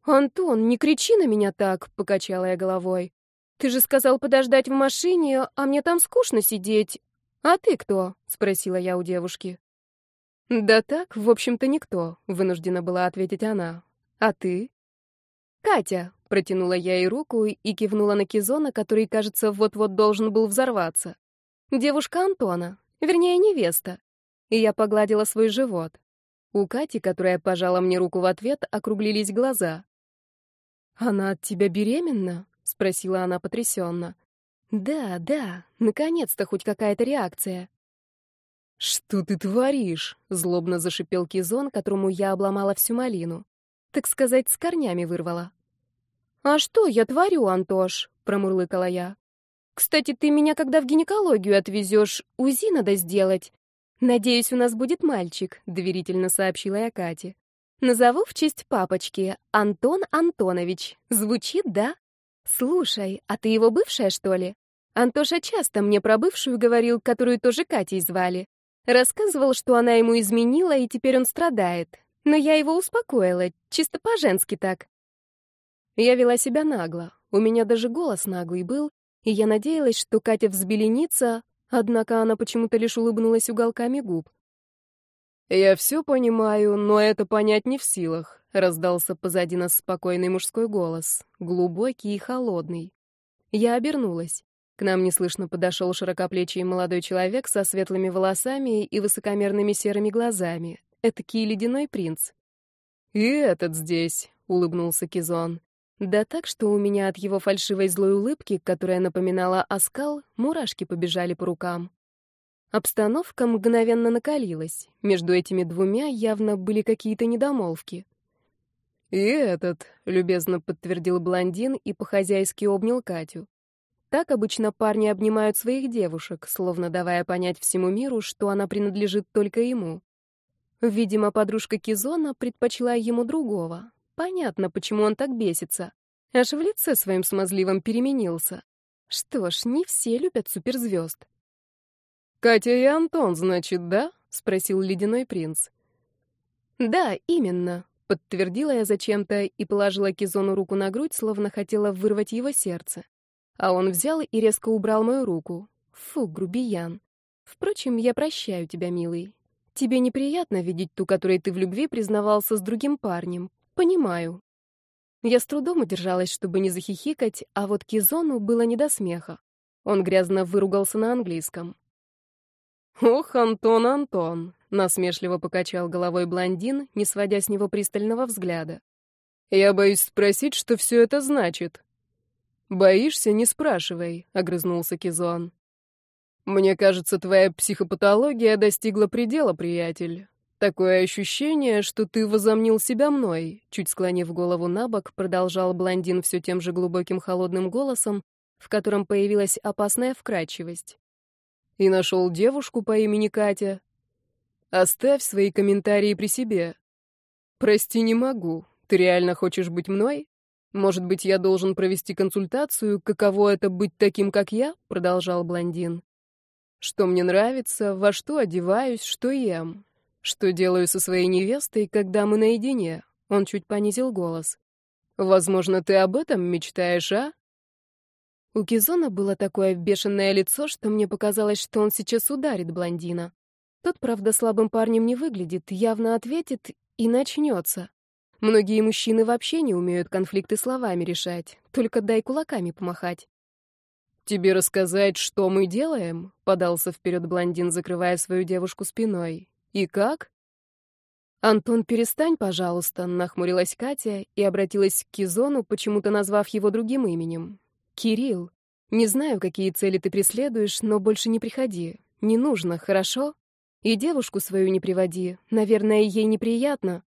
«Антон, не кричи на меня так», — покачала я головой. «Ты же сказал подождать в машине, а мне там скучно сидеть. А ты кто?» — спросила я у девушки. «Да так, в общем-то, никто», — вынуждена была ответить она. «А ты?» «Катя», — протянула я ей руку и кивнула на Кизона, который, кажется, вот-вот должен был взорваться. «Девушка Антона, вернее, невеста». И я погладила свой живот. У Кати, которая пожала мне руку в ответ, округлились глаза. «Она от тебя беременна?» — спросила она потрясенно. «Да, да, наконец-то хоть какая-то реакция». «Что ты творишь?» — злобно зашипел Кизон, которому я обломала всю малину. Так сказать, с корнями вырвала. «А что я творю, Антош?» — промурлыкала я. «Кстати, ты меня когда в гинекологию отвезешь, УЗИ надо сделать. Надеюсь, у нас будет мальчик», — доверительно сообщила я Кате. Назову в честь папочки. Антон Антонович. Звучит, да? Слушай, а ты его бывшая, что ли? Антоша часто мне про бывшую говорил, которую тоже Катей звали. Рассказывал, что она ему изменила, и теперь он страдает. Но я его успокоила, чисто по-женски так. Я вела себя нагло. У меня даже голос наглый был, и я надеялась, что Катя взбеленится, однако она почему-то лишь улыбнулась уголками губ. «Я все понимаю, но это понять не в силах», — раздался позади нас спокойный мужской голос, глубокий и холодный. Я обернулась. К нам неслышно подошел широкоплечий молодой человек со светлыми волосами и высокомерными серыми глазами. Этакий ледяной принц. «И этот здесь», — улыбнулся Кизон. Да так, что у меня от его фальшивой злой улыбки, которая напоминала оскал, мурашки побежали по рукам. Обстановка мгновенно накалилась. Между этими двумя явно были какие-то недомолвки. «И этот», — любезно подтвердил блондин и по-хозяйски обнял Катю. Так обычно парни обнимают своих девушек, словно давая понять всему миру, что она принадлежит только ему. Видимо, подружка Кизона предпочла ему другого. Понятно, почему он так бесится. Аж в лице своим смазливым переменился. Что ж, не все любят суперзвезд. «Катя и Антон, значит, да?» — спросил ледяной принц. «Да, именно», — подтвердила я зачем-то и положила Кизону руку на грудь, словно хотела вырвать его сердце. А он взял и резко убрал мою руку. Фу, грубиян. Впрочем, я прощаю тебя, милый. Тебе неприятно видеть ту, которой ты в любви признавался с другим парнем. Понимаю. Я с трудом удержалась, чтобы не захихикать, а вот Кизону было не до смеха. Он грязно выругался на английском. «Ох, Антон, Антон!» — насмешливо покачал головой блондин, не сводя с него пристального взгляда. «Я боюсь спросить, что все это значит». «Боишься, не спрашивай», — огрызнулся Кизон. «Мне кажется, твоя психопатология достигла предела, приятель. Такое ощущение, что ты возомнил себя мной, чуть склонив голову на бок, продолжал блондин все тем же глубоким холодным голосом, в котором появилась опасная вкрадчивость. И нашел девушку по имени Катя. Оставь свои комментарии при себе. Прости, не могу. Ты реально хочешь быть мной? Может быть, я должен провести консультацию, каково это быть таким, как я? продолжал блондин. Что мне нравится, во что одеваюсь, что ем. Что делаю со своей невестой, когда мы наедине? Он чуть понизил голос. Возможно, ты об этом мечтаешь, а? У Кизона было такое бешеное лицо, что мне показалось, что он сейчас ударит блондина. Тот, правда, слабым парнем не выглядит, явно ответит и начнется. Многие мужчины вообще не умеют конфликты словами решать, только дай кулаками помахать. «Тебе рассказать, что мы делаем?» — подался вперед блондин, закрывая свою девушку спиной. «И как?» «Антон, перестань, пожалуйста», — нахмурилась Катя и обратилась к Кизону, почему-то назвав его другим именем. «Кирилл, не знаю, какие цели ты преследуешь, но больше не приходи. Не нужно, хорошо? И девушку свою не приводи. Наверное, ей неприятно».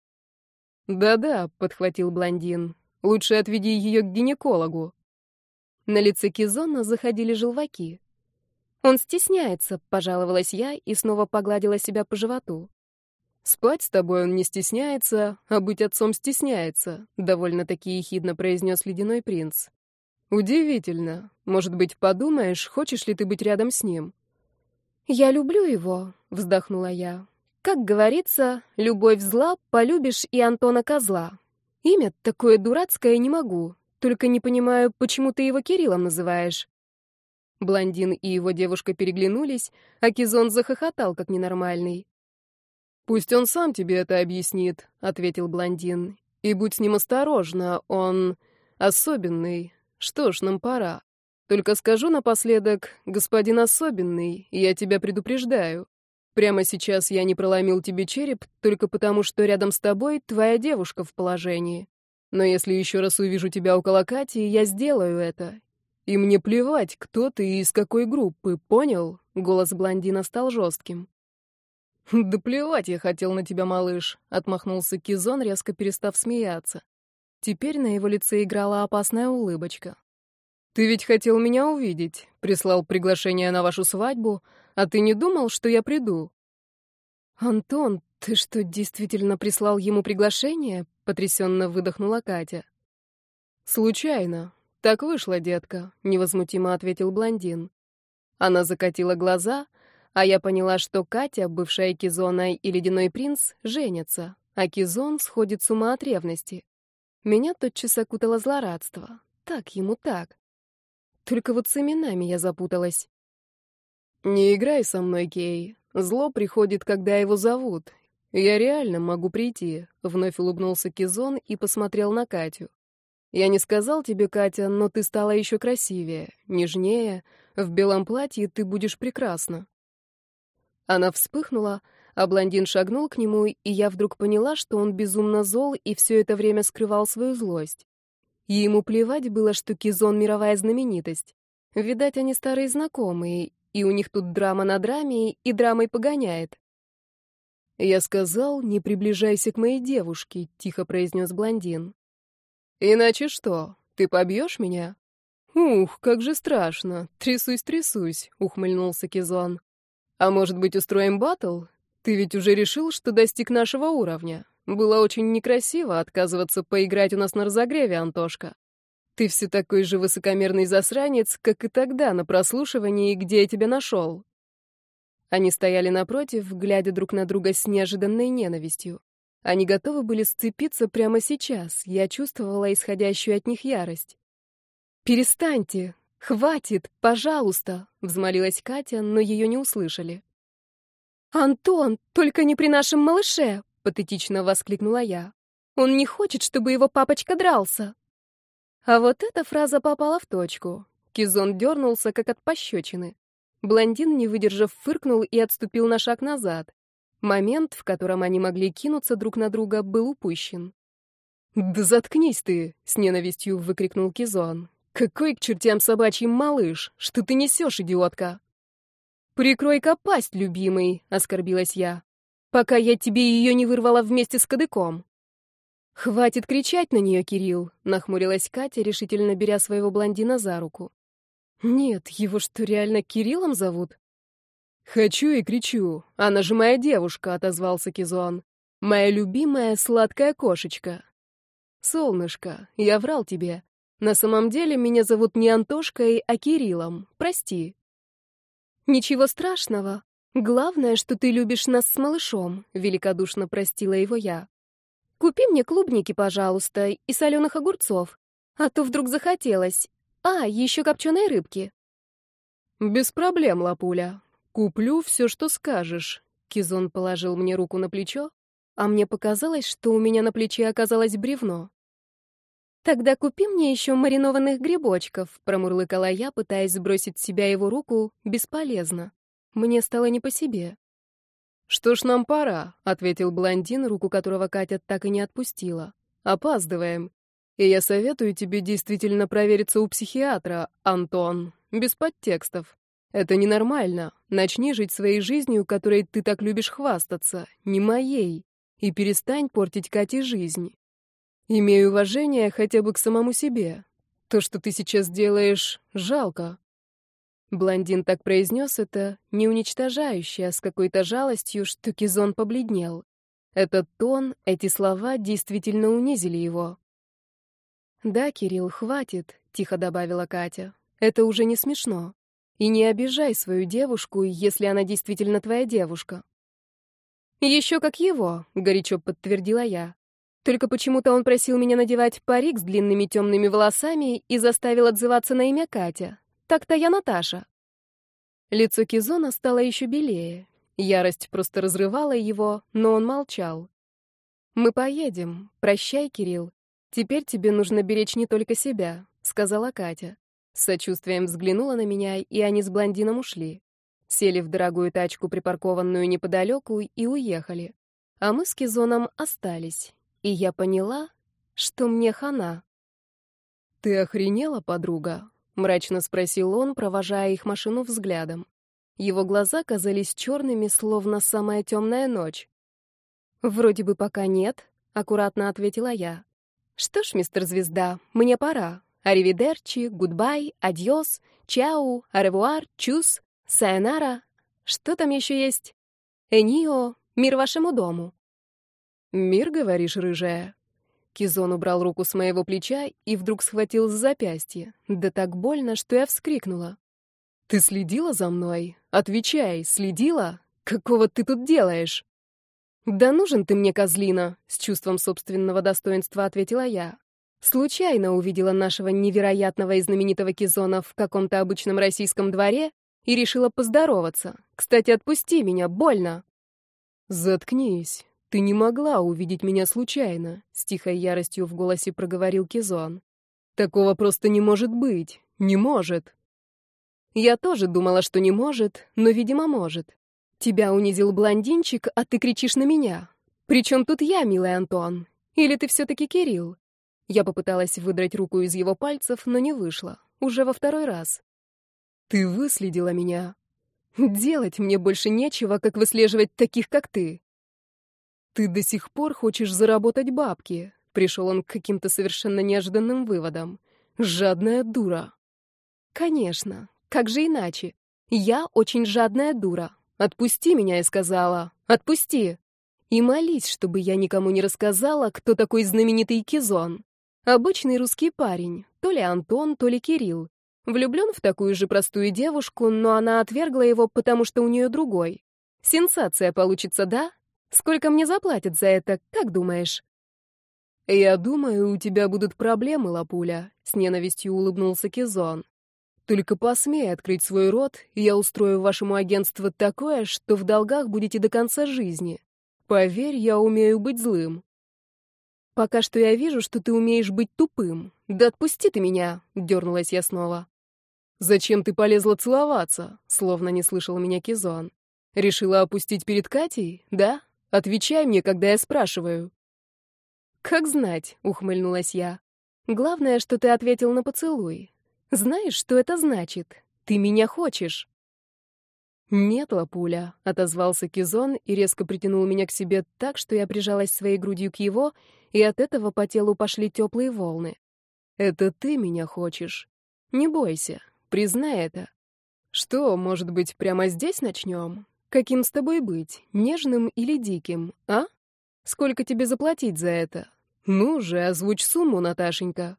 «Да-да», — подхватил блондин. «Лучше отведи ее к гинекологу». На лице Кизона заходили желваки. «Он стесняется», — пожаловалась я и снова погладила себя по животу. «Спать с тобой он не стесняется, а быть отцом стесняется», — довольно-таки ехидно произнес ледяной принц. «Удивительно. Может быть, подумаешь, хочешь ли ты быть рядом с ним?» «Я люблю его», — вздохнула я. «Как говорится, любовь зла, полюбишь и Антона Козла. Имя такое дурацкое не могу, только не понимаю, почему ты его Кириллом называешь». Блондин и его девушка переглянулись, а Кизон захохотал, как ненормальный. «Пусть он сам тебе это объяснит», — ответил блондин. «И будь с ним осторожна, он особенный. Что ж, нам пора. Только скажу напоследок, господин особенный, я тебя предупреждаю. Прямо сейчас я не проломил тебе череп только потому, что рядом с тобой твоя девушка в положении. Но если еще раз увижу тебя около Кати, я сделаю это, и мне плевать, кто ты и из какой группы, понял? Голос блондина стал жестким. *laughs* Да плевать я хотел на тебя, малыш, отмахнулся Кизон, резко перестав смеяться. Теперь на его лице играла опасная улыбочка. Ты ведь хотел меня увидеть, прислал приглашение на вашу свадьбу, а ты не думал, что я приду? Антон, ты что, действительно прислал ему приглашение? потрясенно выдохнула Катя. Случайно. «Так вышло, детка», — невозмутимо ответил блондин. Она закатила глаза, а я поняла, что Катя, бывшая Кизона и Ледяной принц, женятся, а Кизон сходит с ума от ревности. Меня тотчас окутало злорадство. Так ему так. Только вот с именами я запуталась. «Не играй со мной, Кей. Зло приходит, когда его зовут. Я реально могу прийти», — вновь улыбнулся Кизон и посмотрел на Катю. Я не сказал тебе, Катя, но ты стала еще красивее, нежнее. В белом платье ты будешь прекрасна. Она вспыхнула, а блондин шагнул к нему, и я вдруг поняла, что он безумно зол и все это время скрывал свою злость. И ему плевать было, что Кизон — мировая знаменитость. Видать, они старые знакомые, и у них тут драма на драме, и драмой погоняет. «Я сказал, не приближайся к моей девушке», — тихо произнес блондин. Иначе что? Ты побьешь меня? Ух, как же страшно. Трясусь, трясусь, ухмыльнулся Кизон. А может быть, устроим батл? Ты ведь уже решил, что достиг нашего уровня. Было очень некрасиво отказываться поиграть у нас на разогреве, Антошка. Ты все такой же высокомерный засранец, как и тогда на прослушивании, где я тебя нашел. Они стояли напротив, глядя друг на друга с неожиданной ненавистью. Они готовы были сцепиться прямо сейчас. Я чувствовала исходящую от них ярость. «Перестаньте! Хватит! Пожалуйста!» — взмолилась Катя, но ее не услышали. «Антон, только не при нашем малыше!» — патетично воскликнула я. «Он не хочет, чтобы его папочка дрался. А вот эта фраза попала в точку. Кизон дернулся, как от пощечины. Блондин, не выдержав, фыркнул и отступил на шаг назад. Момент, в котором они могли кинуться друг на друга, был упущен. «Да заткнись ты!» — с ненавистью выкрикнул Кизон. «Какой к чертям собачьим малыш! Что ты несешь, идиотка?» «Прикрой-ка любимый!» — оскорбилась я. «Пока я тебе ее не вырвала вместе с кадыком!» «Хватит кричать на нее, Кирилл!» — нахмурилась Катя, решительно беря своего блондина за руку. «Нет, его что, реально Кириллом зовут?» «Хочу и кричу. Она же моя девушка», — отозвался Кизон. «Моя любимая сладкая кошечка». «Солнышко, я врал тебе. На самом деле меня зовут не Антошкой, а Кириллом. Прости». «Ничего страшного. Главное, что ты любишь нас с малышом», — великодушно простила его я. Купи мне клубники, пожалуйста, и соленых огурцов. А то вдруг захотелось. А, еще копченой рыбки. Без проблем, Лапуля. Куплю все, что скажешь. Кизон положил мне руку на плечо, а мне показалось, что у меня на плече оказалось бревно. «Тогда купи мне еще маринованных грибочков», — промурлыкала я, пытаясь сбросить с себя его руку, бесполезно. Мне стало не по себе. «Что ж, нам пора», — ответил блондин, руку которого Катя так и не отпустила. «Опаздываем. И я советую тебе действительно провериться у психиатра, Антон, без подтекстов. Это ненормально. Начни жить своей жизнью, которой ты так любишь хвастаться, не моей, и перестань портить Кате жизнь. Имей уважение хотя бы к самому себе. То, что ты сейчас делаешь, жалко. Блондин так произнес это, не уничтожающе, а с какой-то жалостью, что Кизон побледнел. Этот тон, эти слова действительно унизили его. «Да, Кирилл, хватит», — тихо добавила Катя. «Это уже не смешно. И не обижай свою девушку, если она действительно твоя девушка». «Еще как его», — горячо подтвердила я. Только почему-то он просил меня надевать парик с длинными темными волосами и заставил отзываться на имя Катя. Так-то я Наташа. Лицо Кизона стало еще белее. Ярость просто разрывала его, но он молчал. «Мы поедем. Прощай, Кирилл. Теперь тебе нужно беречь не только себя», — сказала Катя. С сочувствием взглянула на меня, и они с блондином ушли. Сели в дорогую тачку, припаркованную неподалеку, и уехали. А мы с Кизоном остались. И я поняла, что мне хана. «Ты охренела, подруга?» — мрачно спросил он, провожая их машину взглядом. Его глаза казались черными, словно самая темная ночь. «Вроде бы пока нет», — аккуратно ответила я. «Что ж, мистер Звезда, мне пора. Arrivederci, goodbye, adiós, ciao, au revoir, tschüs, さよなら. Что там еще есть? Энио, мир вашему дому». «Мир, говоришь, рыжая?» Кизон убрал руку с моего плеча и вдруг схватил за запястье. Да так больно, что я вскрикнула. «Ты следила за мной? Отвечай, следила? Какого ты тут делаешь?» «Да нужен ты мне, козлина!» — с чувством собственного достоинства ответила я. Случайно увидела нашего невероятного и знаменитого Кизона в каком-то обычном российском дворе и решила поздороваться. «Кстати, отпусти меня, больно!» «Заткнись!» «Ты не могла увидеть меня случайно», — с тихой яростью в голосе проговорил Кизон. «Такого просто не может быть. Не может». Я тоже думала, что не может, но, видимо, может. Тебя унизил блондинчик, а ты кричишь на меня. Причем тут я, милый Антон? Или ты все-таки Кирилл? Я попыталась выдрать руку из его пальцев, но не вышло. Уже во второй раз. Ты выследила меня. Делать мне больше нечего, как выслеживать таких, как ты. «Ты до сих пор хочешь заработать бабки?» Пришел он к каким-то совершенно неожиданным выводам. «Жадная дура». «Конечно. Как же иначе? Я очень жадная дура. Отпусти меня, я сказала. Отпусти. И молись, чтобы я никому не рассказала, кто такой знаменитый Кизон. Обычный русский парень, то ли Антон, то ли Кирилл. Влюблен в такую же простую девушку, но она отвергла его, потому что у нее другой. Сенсация получится, да? Сколько мне заплатят за это, как думаешь?» «Я думаю, у тебя будут проблемы, Лапуля», — с ненавистью улыбнулся Кизон. «Только посмей открыть свой рот, и я устрою вашему агентству такое, что в долгах будете до конца жизни. Поверь, я умею быть злым». Пока что я вижу, что ты умеешь быть тупым. Да отпусти ты меня, дернулась я снова. Зачем ты полезла целоваться? Словно не слышал меня Кизон. Решила опустить перед Катей, да? Отвечай мне, когда я спрашиваю. Как знать, ухмыльнулась я. Главное, что ты ответил на поцелуй. Знаешь, что это значит? Ты меня хочешь. «Нет, Лапуля», — отозвался Кизон и резко притянул меня к себе так, что я прижалась своей грудью к его, и от этого по телу пошли теплые волны. «Это ты меня хочешь. Не бойся, признай это. Что, может быть, прямо здесь начнем? Каким с тобой быть, нежным или диким, а? Сколько тебе заплатить за это? Ну же, озвучь сумму, Наташенька».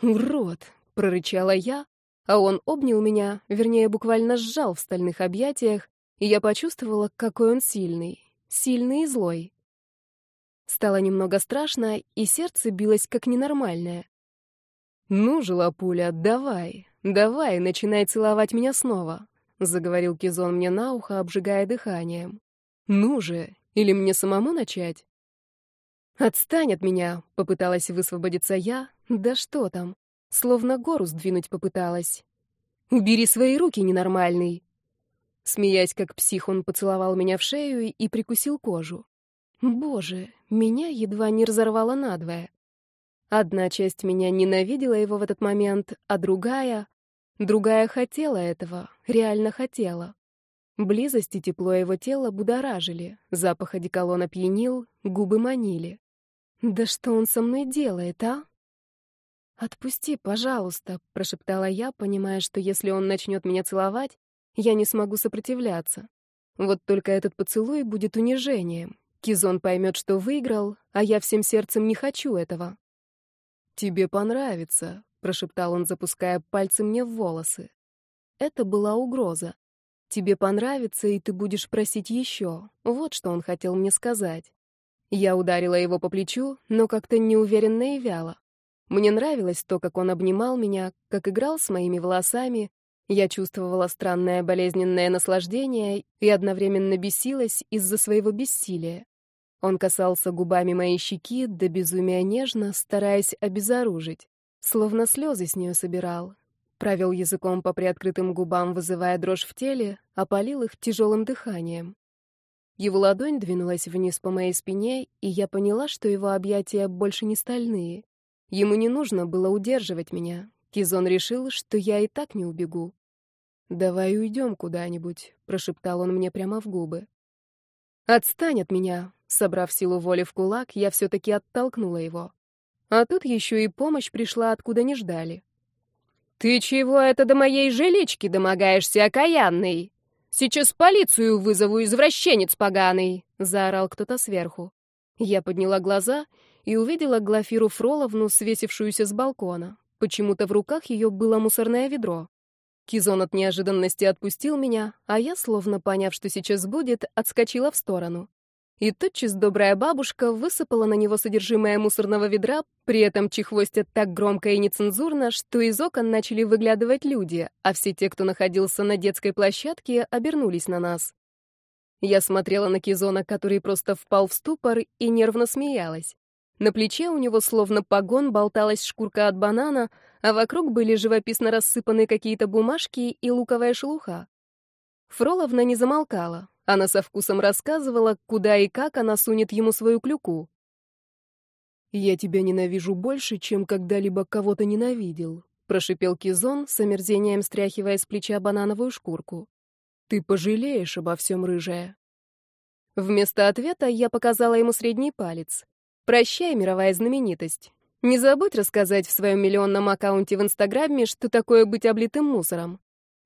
«Урод», — прорычала я, а он обнял меня, вернее, буквально сжал в стальных объятиях, и я почувствовала, какой он сильный, сильный и злой. Стало немного страшно, и сердце билось как ненормальное. «Ну же, Лапуля, давай, давай, начинай целовать меня снова», — заговорил Кизон мне на ухо, обжигая дыханием. «Ну же, или мне самому начать?» «Отстань от меня», — попыталась высвободиться я. «Да что там? Словно гору сдвинуть попыталась. «Убери свои руки, ненормальный!» Смеясь как псих, он поцеловал меня в шею и прикусил кожу. Боже, меня едва не разорвало надвое. Одна часть меня ненавидела его в этот момент, а другая... Другая хотела этого, реально хотела. Близость и тепло его тела будоражили, запах одеколона пьянил, губы манили. Да что он со мной делает, а? «Отпусти, пожалуйста», — прошептала я, понимая, что если он начнет меня целовать, я не смогу сопротивляться. Вот только этот поцелуй будет унижением. Кизон поймет, что выиграл, а я всем сердцем не хочу этого. «Тебе понравится», — прошептал он, запуская пальцы мне в волосы. Это была угроза. «Тебе понравится, и ты будешь просить еще». Вот что он хотел мне сказать. Я ударила его по плечу, но как-то неуверенно и вяло. Мне нравилось то, как он обнимал меня, как играл с моими волосами. Я чувствовала странное болезненное наслаждение и одновременно бесилась из-за своего бессилия. Он касался губами моей щеки до безумия нежно, стараясь обезоружить, словно слезы с нее собирал. Провел языком по приоткрытым губам, вызывая дрожь в теле, опалил их тяжелым дыханием. Его ладонь двинулась вниз по моей спине, и я поняла, что его объятия больше не стальные. Ему не нужно было удерживать меня. Кизон решил, что я и так не убегу. «Давай уйдем куда-нибудь», — прошептал он мне прямо в губы. «Отстань от меня!» Собрав силу воли в кулак, я все-таки оттолкнула его. А тут еще и помощь пришла, откуда не ждали. «Ты чего это до моей жилички домогаешься, окаянный? Сейчас полицию вызову, извращенец поганый!» — заорал кто-то сверху. Я подняла глаза и увидела Глафиру Фроловну, свесившуюся с балкона. Почему-то в руках ее было мусорное ведро. Кизон от неожиданности отпустил меня, а я, словно поняв, что сейчас будет, отскочила в сторону. И тотчас добрая бабушка высыпала на него содержимое мусорного ведра, при этом чехвостя так громко и нецензурно, что из окон начали выглядывать люди, а все те, кто находился на детской площадке, обернулись на нас. Я смотрела на Кизона, который просто впал в ступор, и нервно смеялась. На плече у него словно погон болталась шкурка от банана, а вокруг были живописно рассыпаны какие-то бумажки и луковая шелуха. Фроловна не замолкала. Она со вкусом рассказывала, куда и как она сунет ему свою клюку. «Я тебя ненавижу больше, чем когда-либо кого-то ненавидел», — прошипел Кизон, с омерзением стряхивая с плеча банановую шкурку. «Ты пожалеешь обо всем, рыжая». Вместо ответа я показала ему средний палец. Прощай, мировая знаменитость. Не забудь рассказать в своем миллионном аккаунте в Инстаграме, что такое быть облитым мусором.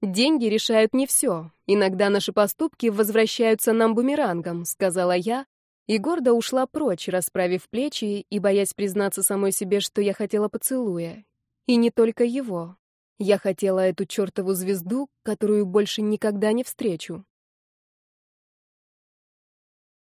Деньги решают не все. Иногда наши поступки возвращаются нам бумерангом, сказала я, и гордо ушла прочь, расправив плечи и боясь признаться самой себе, что я хотела поцелуя. И не только его. Я хотела эту чертову звезду, которую больше никогда не встречу.